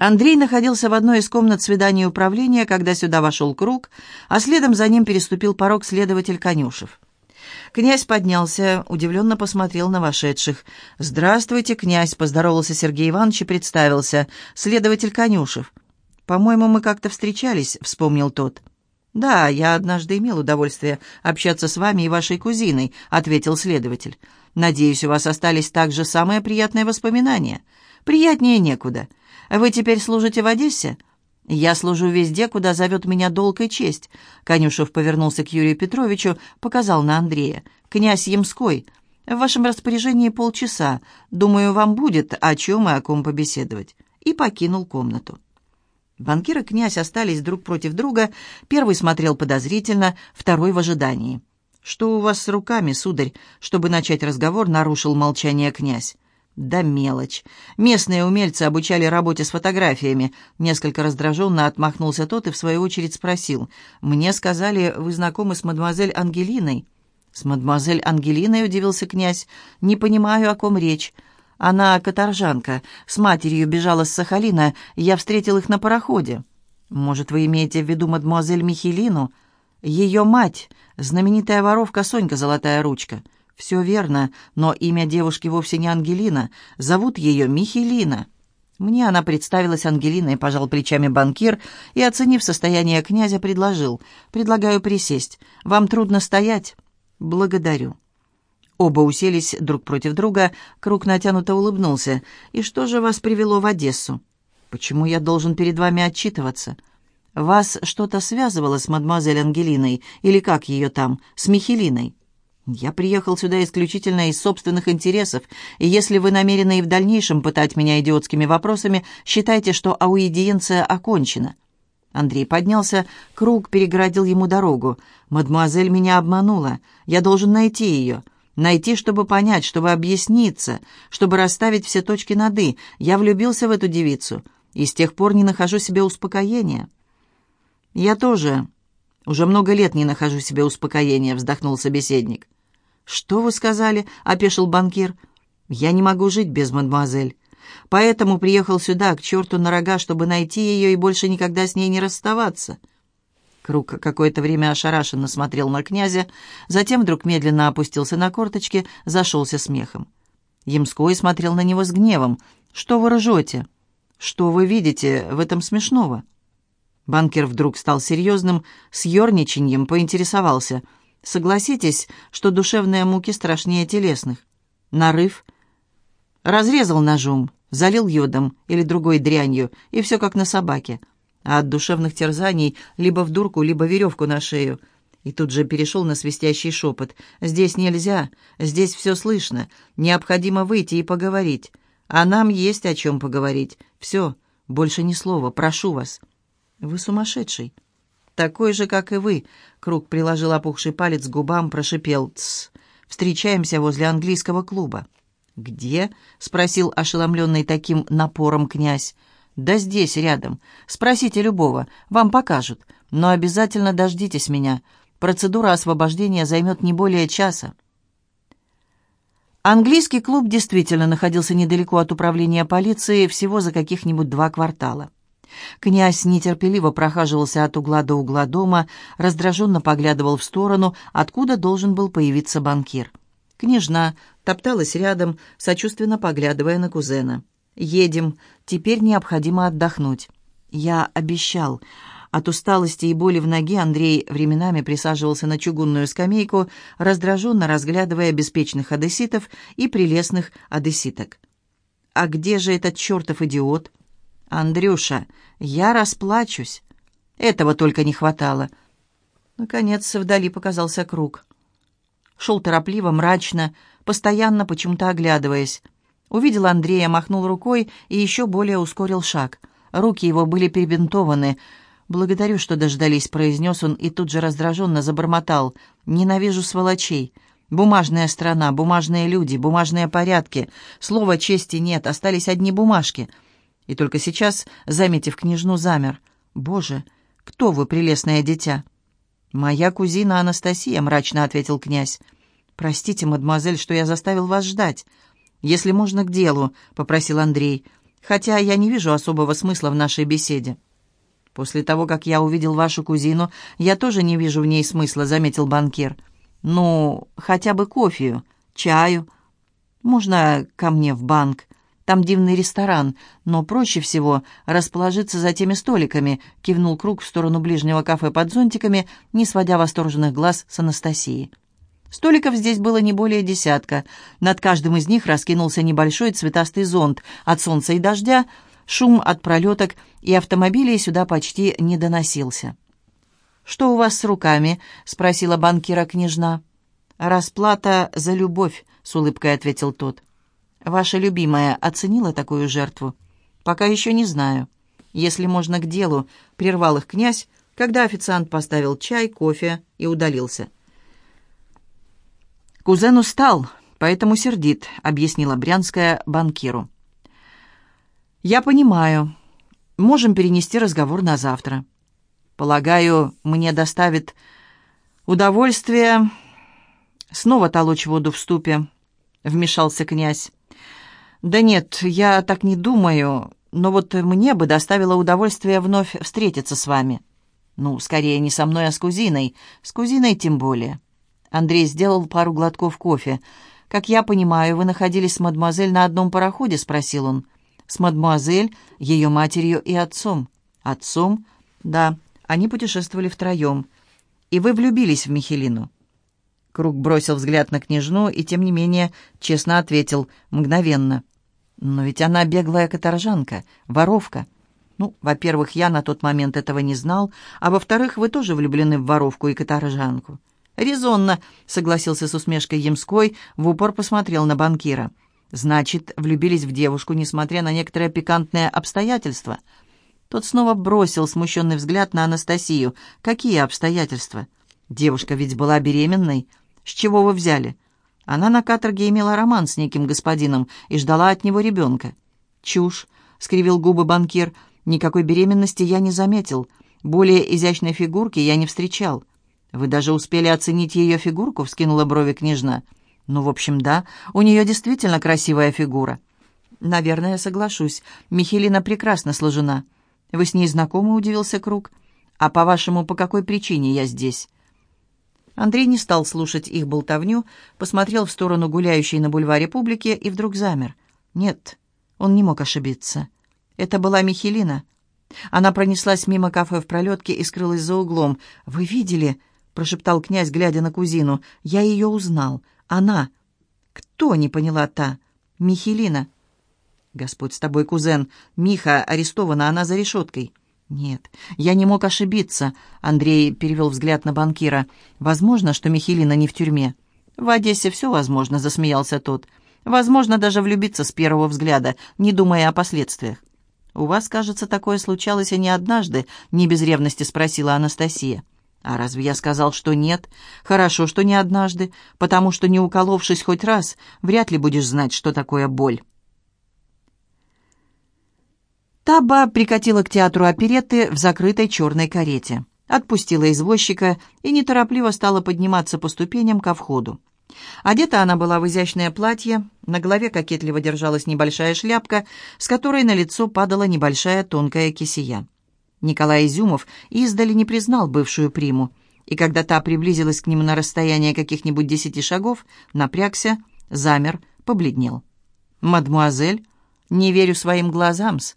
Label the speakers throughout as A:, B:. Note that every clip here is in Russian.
A: Андрей находился в одной из комнат свидания управления, когда сюда вошел круг, а следом за ним переступил порог следователь Конюшев. Князь поднялся, удивленно посмотрел на вошедших. «Здравствуйте, князь!» — поздоровался Сергей Иванович и представился. «Следователь Конюшев». «По-моему, мы как-то встречались», — вспомнил тот. «Да, я однажды имел удовольствие общаться с вами и вашей кузиной», — ответил следователь. «Надеюсь, у вас остались также самые приятные воспоминания. Приятнее некуда. Вы теперь служите в Одессе?» «Я служу везде, куда зовет меня долг и честь», — Конюшев повернулся к Юрию Петровичу, показал на Андрея. «Князь Ямской, в вашем распоряжении полчаса. Думаю, вам будет о чем и о ком побеседовать». И покинул комнату. Банкир и князь остались друг против друга. Первый смотрел подозрительно, второй в ожидании. «Что у вас с руками, сударь?» Чтобы начать разговор, нарушил молчание князь. Да мелочь. Местные умельцы обучали работе с фотографиями. Несколько раздраженно отмахнулся тот и в свою очередь спросил. «Мне сказали, вы знакомы с мадемуазель Ангелиной?» «С мадемуазель Ангелиной?» — удивился князь. «Не понимаю, о ком речь». «Она каторжанка. С матерью бежала с Сахалина. Я встретил их на пароходе». «Может, вы имеете в виду мадемуазель Михелину?» «Ее мать, знаменитая воровка Сонька Золотая Ручка». «Все верно, но имя девушки вовсе не Ангелина. Зовут ее Михелина». Мне она представилась Ангелиной, пожал плечами банкир и, оценив состояние князя, предложил. «Предлагаю присесть. Вам трудно стоять?» «Благодарю». Оба уселись друг против друга, Круг натянуто улыбнулся. «И что же вас привело в Одессу?» «Почему я должен перед вами отчитываться?» «Вас что-то связывало с мадемуазель Ангелиной, или как ее там, с Михелиной?» Я приехал сюда исключительно из собственных интересов, и если вы намерены и в дальнейшем пытать меня идиотскими вопросами, считайте, что аудиенция окончена». Андрей поднялся, круг переградил ему дорогу. «Мадемуазель меня обманула. Я должен найти ее. Найти, чтобы понять, чтобы объясниться, чтобы расставить все точки над «и». Я влюбился в эту девицу, и с тех пор не нахожу себе успокоения». «Я тоже уже много лет не нахожу себе успокоения», — вздохнул собеседник. «Что вы сказали?» — опешил банкир. «Я не могу жить без мадемуазель. Поэтому приехал сюда, к черту на рога, чтобы найти ее и больше никогда с ней не расставаться». Круг какое-то время ошарашенно смотрел на князя, затем вдруг медленно опустился на корточки, зашелся смехом. Ямской смотрел на него с гневом. «Что вы ржете? Что вы видите в этом смешного?» Банкир вдруг стал серьезным, с ерничаньем поинтересовался — Согласитесь, что душевные муки страшнее телесных. Нарыв. Разрезал ножом, залил йодом или другой дрянью, и все как на собаке. А от душевных терзаний либо в дурку, либо веревку на шею. И тут же перешел на свистящий шепот. «Здесь нельзя, здесь все слышно. Необходимо выйти и поговорить. А нам есть о чем поговорить. Все, больше ни слова, прошу вас». «Вы сумасшедший». «Такой же, как и вы», — Круг приложил опухший палец к губам, прошипел «Тсс». «Встречаемся возле английского клуба». «Где?» — спросил ошеломленный таким напором князь. «Да здесь, рядом. Спросите любого, вам покажут. Но обязательно дождитесь меня. Процедура освобождения займет не более часа». Английский клуб действительно находился недалеко от управления полиции, всего за каких-нибудь два квартала. Князь нетерпеливо прохаживался от угла до угла дома, раздраженно поглядывал в сторону, откуда должен был появиться банкир. Княжна топталась рядом, сочувственно поглядывая на кузена. «Едем. Теперь необходимо отдохнуть». «Я обещал». От усталости и боли в ноге Андрей временами присаживался на чугунную скамейку, раздраженно разглядывая беспечных одесситов и прелестных одесситок. «А где же этот чертов идиот?» «Андрюша, я расплачусь». Этого только не хватало. Наконец, вдали показался круг. Шел торопливо, мрачно, постоянно почему-то оглядываясь. Увидел Андрея, махнул рукой и еще более ускорил шаг. Руки его были перебинтованы. «Благодарю, что дождались», — произнес он и тут же раздраженно забормотал. «Ненавижу сволочей. Бумажная страна, бумажные люди, бумажные порядки. Слова чести нет, остались одни бумажки» и только сейчас, заметив княжну, замер. «Боже, кто вы, прелестное дитя?» «Моя кузина Анастасия», — мрачно ответил князь. «Простите, мадемуазель, что я заставил вас ждать. Если можно, к делу», — попросил Андрей. хотя я не вижу особого смысла в нашей беседе». «После того, как я увидел вашу кузину, я тоже не вижу в ней смысла», — заметил банкир. «Ну, хотя бы кофею, чаю. Можно ко мне в банк? Там дивный ресторан, но проще всего расположиться за теми столиками», — кивнул Круг в сторону ближнего кафе под зонтиками, не сводя восторженных глаз с Анастасии. Столиков здесь было не более десятка. Над каждым из них раскинулся небольшой цветастый зонт. От солнца и дождя шум от пролеток и автомобилей сюда почти не доносился. «Что у вас с руками?» — спросила банкира княжна. «Расплата за любовь», — с улыбкой ответил тот. «Ваша любимая оценила такую жертву?» «Пока еще не знаю. Если можно к делу», — прервал их князь, когда официант поставил чай, кофе и удалился. «Кузен устал, поэтому сердит», — объяснила Брянская банкиру. «Я понимаю. Можем перенести разговор на завтра. Полагаю, мне доставит удовольствие снова толочь воду в ступе», — вмешался князь. «Да нет, я так не думаю, но вот мне бы доставило удовольствие вновь встретиться с вами. Ну, скорее не со мной, а с кузиной. С кузиной тем более». Андрей сделал пару глотков кофе. «Как я понимаю, вы находились с мадемуазель на одном пароходе?» — спросил он. «С мадемуазель, ее матерью и отцом». «Отцом?» «Да, они путешествовали втроем. И вы влюбились в Михелину?» Круг бросил взгляд на княжну и, тем не менее, честно ответил, мгновенно. «Но ведь она беглая каторжанка, воровка». «Ну, во-первых, я на тот момент этого не знал, а во-вторых, вы тоже влюблены в воровку и каторжанку». «Резонно», — согласился с усмешкой Ямской, в упор посмотрел на банкира. «Значит, влюбились в девушку, несмотря на некоторые пикантные обстоятельства?» Тот снова бросил смущенный взгляд на Анастасию. «Какие обстоятельства? Девушка ведь была беременной. С чего вы взяли?» Она на каторге имела роман с неким господином и ждала от него ребенка. «Чушь», — скривил губы банкир. «Никакой беременности я не заметил. Более изящной фигурки я не встречал. «Вы даже успели оценить ее фигурку?» — вскинула брови княжна. «Ну, в общем, да, у нее действительно красивая фигура». «Наверное, соглашусь. Михелина прекрасно сложена». «Вы с ней знакомы?» — удивился Круг. «А по-вашему, по какой причине я здесь?» Андрей не стал слушать их болтовню, посмотрел в сторону гуляющей на бульваре публики и вдруг замер. Нет, он не мог ошибиться. Это была Михелина. Она пронеслась мимо кафе в пролетке и скрылась за углом. «Вы видели?» — прошептал князь, глядя на кузину. «Я ее узнал. Она». «Кто?» — не поняла та. «Михелина». «Господь с тобой, кузен. Миха арестована, она за решеткой». «Нет, я не мог ошибиться», — Андрей перевел взгляд на банкира. «Возможно, что Михелина не в тюрьме». «В Одессе все возможно», — засмеялся тот. «Возможно даже влюбиться с первого взгляда, не думая о последствиях». «У вас, кажется, такое случалось и не однажды», — не без ревности спросила Анастасия. «А разве я сказал, что нет? Хорошо, что не однажды, потому что, не уколовшись хоть раз, вряд ли будешь знать, что такое боль». Таба прикатила к театру оперетты в закрытой черной карете, отпустила извозчика и неторопливо стала подниматься по ступеням ко входу. Одета она была в изящное платье, на голове кокетливо держалась небольшая шляпка, с которой на лицо падала небольшая тонкая кисия. Николай Изюмов издали не признал бывшую приму, и когда та приблизилась к нему на расстояние каких-нибудь десяти шагов, напрягся, замер, побледнел. «Мадмуазель, не верю своим глазам-с».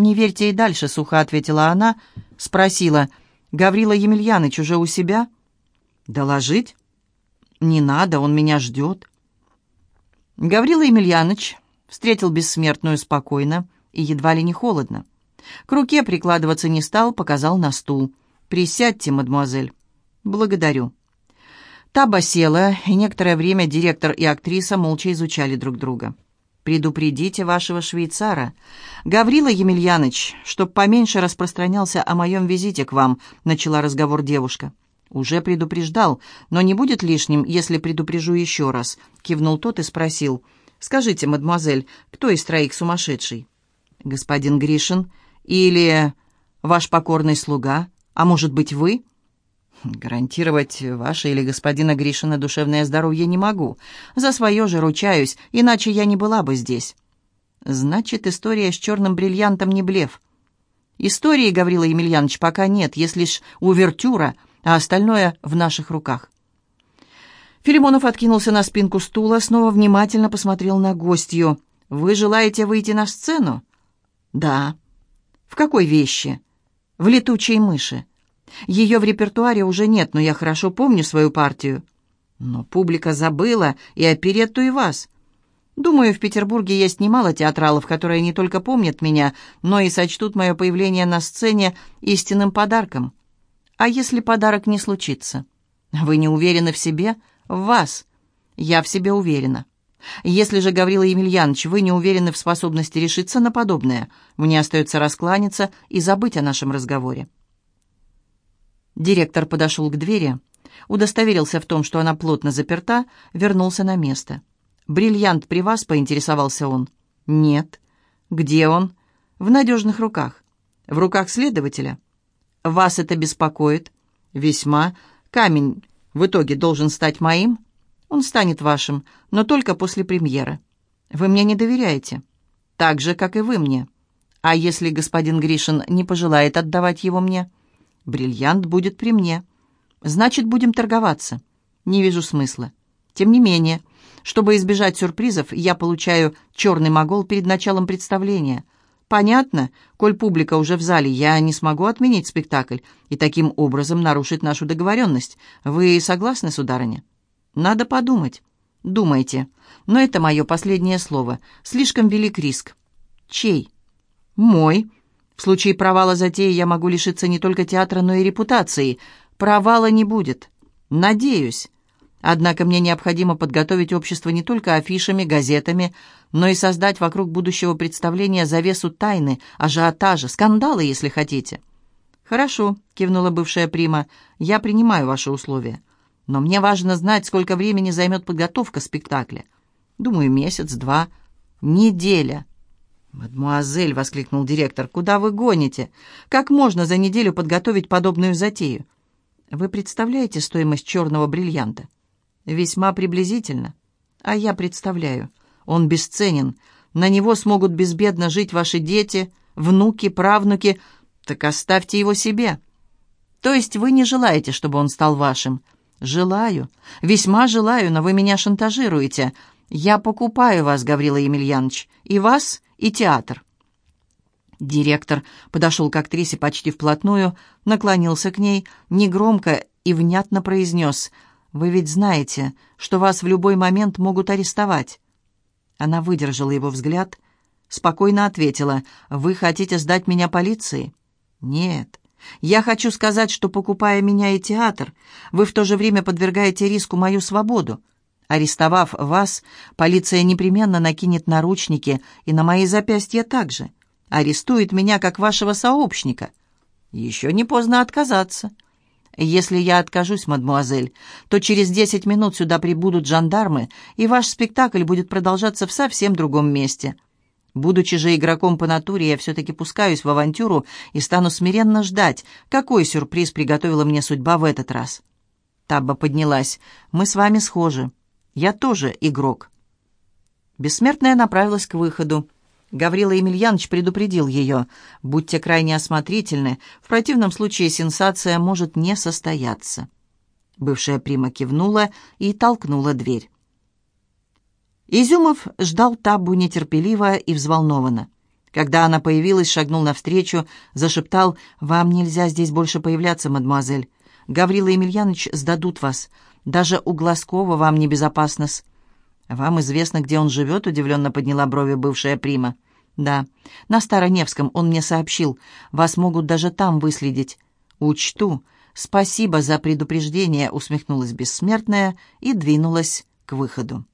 A: «Не верьте и дальше», — сухо ответила она, спросила, «Гаврила Емельяныч уже у себя?» «Доложить?» «Не надо, он меня ждет». Гаврила Емельяныч встретил бессмертную спокойно и едва ли не холодно. К руке прикладываться не стал, показал на стул. «Присядьте, мадемуазель». «Благодарю». Таба села, и некоторое время директор и актриса молча изучали друг друга. «Предупредите вашего швейцара. Гаврила Емельяныч, чтоб поменьше распространялся о моем визите к вам», — начала разговор девушка. «Уже предупреждал, но не будет лишним, если предупрежу еще раз», — кивнул тот и спросил. «Скажите, мадемуазель, кто из троих сумасшедший?» «Господин Гришин или ваш покорный слуга, а может быть вы?» «Гарантировать ваше или господина Гришина душевное здоровье не могу. За свое же ручаюсь, иначе я не была бы здесь». Значит, история с черным бриллиантом не блеф. Истории, Гаврила Емельянович, пока нет, есть лишь увертюра, а остальное в наших руках. Филимонов откинулся на спинку стула, снова внимательно посмотрел на гостью. «Вы желаете выйти на сцену?» «Да». «В какой вещи?» «В летучей мыши. Ее в репертуаре уже нет, но я хорошо помню свою партию». «Но публика забыла и оперетту, и вас. Думаю, в Петербурге есть немало театралов, которые не только помнят меня, но и сочтут мое появление на сцене истинным подарком. А если подарок не случится? Вы не уверены в себе? В вас. Я в себе уверена. Если же, Гаврила Емельянович, вы не уверены в способности решиться на подобное, мне остается раскланяться и забыть о нашем разговоре. Директор подошел к двери, удостоверился в том, что она плотно заперта, вернулся на место. «Бриллиант при вас?» — поинтересовался он. «Нет». «Где он?» «В надежных руках». «В руках следователя?» «Вас это беспокоит?» «Весьма. Камень в итоге должен стать моим?» «Он станет вашим, но только после премьеры». «Вы мне не доверяете?» «Так же, как и вы мне». «А если господин Гришин не пожелает отдавать его мне?» «Бриллиант будет при мне». «Значит, будем торговаться». «Не вижу смысла». «Тем не менее, чтобы избежать сюрпризов, я получаю черный могол перед началом представления. Понятно, коль публика уже в зале, я не смогу отменить спектакль и таким образом нарушить нашу договоренность. Вы согласны, сударыня? Надо подумать. Думайте. Но это мое последнее слово. Слишком велик риск. Чей? Мой. В случае провала затеи я могу лишиться не только театра, но и репутации. Провала не будет. Надеюсь. Однако мне необходимо подготовить общество не только афишами, газетами, но и создать вокруг будущего представления завесу тайны, ажиотажа, скандала, если хотите. «Хорошо», — кивнула бывшая прима, — «я принимаю ваши условия. Но мне важно знать, сколько времени займет подготовка спектакля. Думаю, месяц, два, неделя». «Мадмуазель», — воскликнул директор, — «куда вы гоните? Как можно за неделю подготовить подобную затею? Вы представляете стоимость черного бриллианта?» Весьма приблизительно. А я представляю. Он бесценен. На него смогут безбедно жить ваши дети, внуки, правнуки. Так оставьте его себе. То есть вы не желаете, чтобы он стал вашим? Желаю. Весьма желаю, но вы меня шантажируете. Я покупаю вас, Гаврила Емельянович. И вас, и театр. Директор подошел к актрисе почти вплотную, наклонился к ней, негромко и внятно произнес — вы ведь знаете, что вас в любой момент могут арестовать». Она выдержала его взгляд, спокойно ответила, «Вы хотите сдать меня полиции?» «Нет. Я хочу сказать, что, покупая меня и театр, вы в то же время подвергаете риску мою свободу. Арестовав вас, полиция непременно накинет наручники и на мои запястья также. Арестует меня как вашего сообщника. Еще не поздно отказаться». «Если я откажусь, мадмуазель, то через десять минут сюда прибудут жандармы, и ваш спектакль будет продолжаться в совсем другом месте. Будучи же игроком по натуре, я все-таки пускаюсь в авантюру и стану смиренно ждать, какой сюрприз приготовила мне судьба в этот раз». Табба поднялась. «Мы с вами схожи. Я тоже игрок». Бессмертная направилась к выходу. Гаврила Емельянович предупредил ее. «Будьте крайне осмотрительны, в противном случае сенсация может не состояться». Бывшая прима кивнула и толкнула дверь. Изюмов ждал Табу нетерпеливо и взволнованно. Когда она появилась, шагнул навстречу, зашептал «Вам нельзя здесь больше появляться, мадемуазель. Гаврила Емельянович сдадут вас. Даже у Глазкова вам небезопасно-с». «Вам известно, где он живет?» — удивленно подняла брови бывшая прима. «Да, на Староневском он мне сообщил. Вас могут даже там выследить». «Учту. Спасибо за предупреждение», — усмехнулась бессмертная и двинулась к выходу.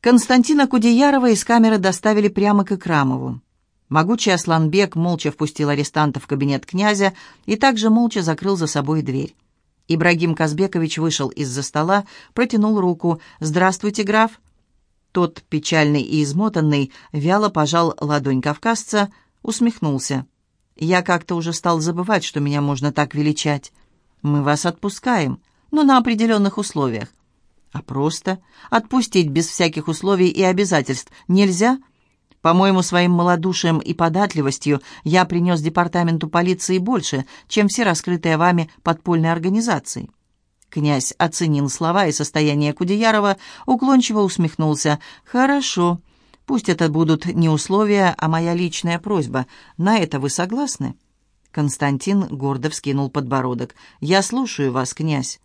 A: Константина Кудеярова из камеры доставили прямо к Икрамову. Могучий Асланбек молча впустил арестанта в кабинет князя и также молча закрыл за собой дверь. Ибрагим Казбекович вышел из-за стола, протянул руку. «Здравствуйте, граф!» Тот, печальный и измотанный, вяло пожал ладонь кавказца, усмехнулся. «Я как-то уже стал забывать, что меня можно так величать. Мы вас отпускаем, но на определенных условиях. А просто отпустить без всяких условий и обязательств нельзя? По-моему, своим малодушием и податливостью я принес департаменту полиции больше, чем все раскрытые вами подпольные организации. Князь оценил слова и состояние Кудеярова, уклончиво усмехнулся. «Хорошо. Пусть это будут не условия, а моя личная просьба. На это вы согласны?» Константин гордо вскинул подбородок. «Я слушаю вас, князь».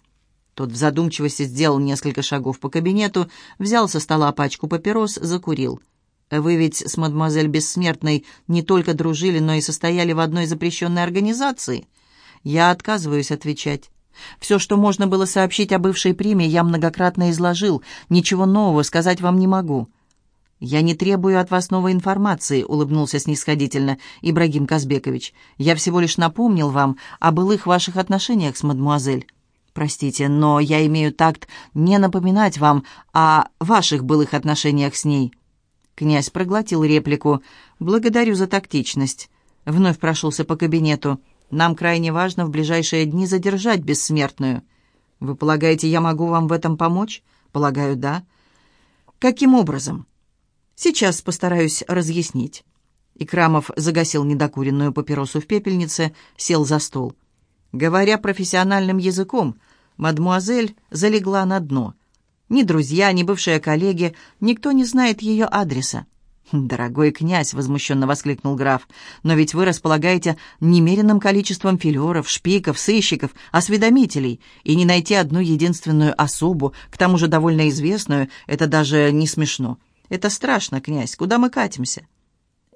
A: Тот в задумчивости сделал несколько шагов по кабинету, взял со стола пачку папирос, закурил. «Вы ведь с мадемуазель Бессмертной не только дружили, но и состояли в одной запрещенной организации?» «Я отказываюсь отвечать. Все, что можно было сообщить о бывшей приме, я многократно изложил. Ничего нового сказать вам не могу». «Я не требую от вас новой информации», — улыбнулся снисходительно Ибрагим Казбекович. «Я всего лишь напомнил вам о былых ваших отношениях с мадмуазель. Простите, но я имею такт не напоминать вам о ваших былых отношениях с ней». Князь проглотил реплику. «Благодарю за тактичность». Вновь прошелся по кабинету. «Нам крайне важно в ближайшие дни задержать бессмертную». «Вы полагаете, я могу вам в этом помочь?» «Полагаю, да». «Каким образом?» Сейчас постараюсь разъяснить». Икрамов загасил недокуренную папиросу в пепельнице, сел за стол. Говоря профессиональным языком, мадмуазель залегла на дно. Ни друзья, ни бывшие коллеги, никто не знает ее адреса. «Дорогой князь!» — возмущенно воскликнул граф. «Но ведь вы располагаете немеренным количеством филеров, шпиков, сыщиков, осведомителей, и не найти одну единственную особу, к тому же довольно известную, это даже не смешно. Это страшно, князь. Куда мы катимся?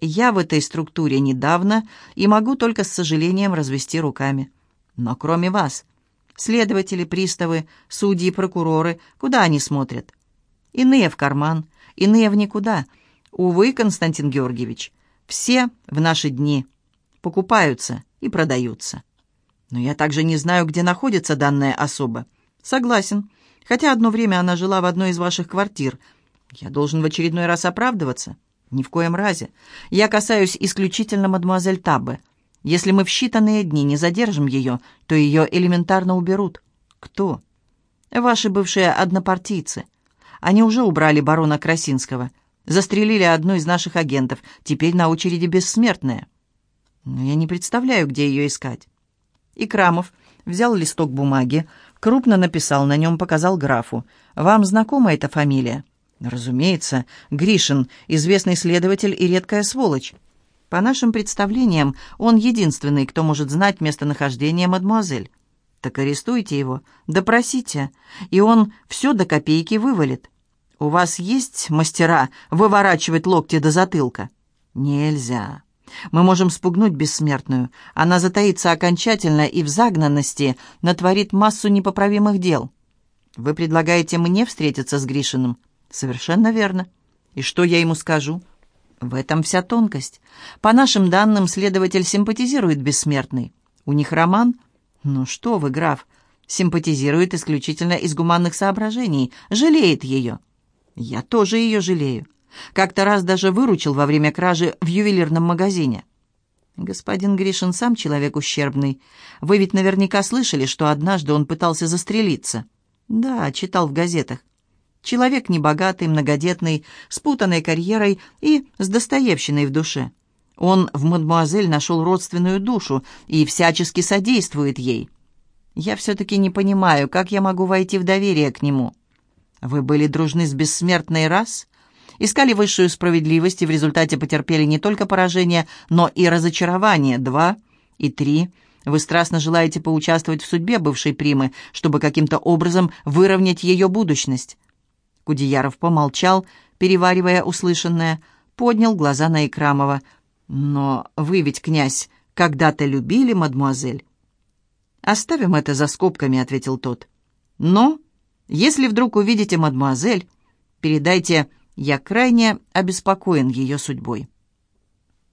A: Я в этой структуре недавно и могу только с сожалением развести руками. Но кроме вас, следователи, приставы, судьи, прокуроры, куда они смотрят? Иные в карман, иные в никуда. Увы, Константин Георгиевич, все в наши дни покупаются и продаются. Но я также не знаю, где находится данная особа. Согласен, хотя одно время она жила в одной из ваших квартир – я должен в очередной раз оправдываться? Ни в коем разе. Я касаюсь исключительно мадемуазель Таббе. Если мы в считанные дни не задержим ее, то ее элементарно уберут. Кто? Ваши бывшие однопартийцы. Они уже убрали барона Красинского. Застрелили одну из наших агентов. Теперь на очереди бессмертная. Но я не представляю, где ее искать. Икрамов взял листок бумаги, крупно написал на нем, показал графу. «Вам знакома эта фамилия?» Разумеется, Гришин – известный следователь и редкая сволочь. По нашим представлениям, он единственный, кто может знать местонахождение мадемуазель. Так арестуйте его, допросите, и он все до копейки вывалит. У вас есть мастера выворачивать локти до затылка? Нельзя. Мы можем спугнуть бессмертную. Она затаится окончательно и в загнанности натворит массу непоправимых дел. Вы предлагаете мне встретиться с Гришиным? «Совершенно верно. И что я ему скажу?» «В этом вся тонкость. По нашим данным, следователь симпатизирует бессмертный. У них роман?» «Ну что вы, граф, симпатизирует исключительно из гуманных соображений, жалеет ее». «Я тоже ее жалею. Как-то раз даже выручил во время кражи в ювелирном магазине». «Господин Гришин сам человек ущербный. Вы ведь наверняка слышали, что однажды он пытался застрелиться». «Да, читал в газетах. Человек небогатый, многодетный, с карьерой и с достоевщиной в душе. Он в мадемуазель нашел родственную душу и всячески содействует ей. Я все-таки не понимаю, как я могу войти в доверие к нему. Вы были дружны с бессмертной раз? Искали высшую справедливость и в результате потерпели не только поражение, но и разочарование. Два и три. Вы страстно желаете поучаствовать в судьбе бывшей примы, чтобы каким-то образом выровнять ее будущность. Кудеяров помолчал, переваривая услышанное, поднял глаза на Икрамова. «Но вы ведь, князь, когда-то любили мадмуазель?» «Оставим это за скобками», — ответил тот. «Но, если вдруг увидите мадмуазель, передайте, я крайне обеспокоен ее судьбой».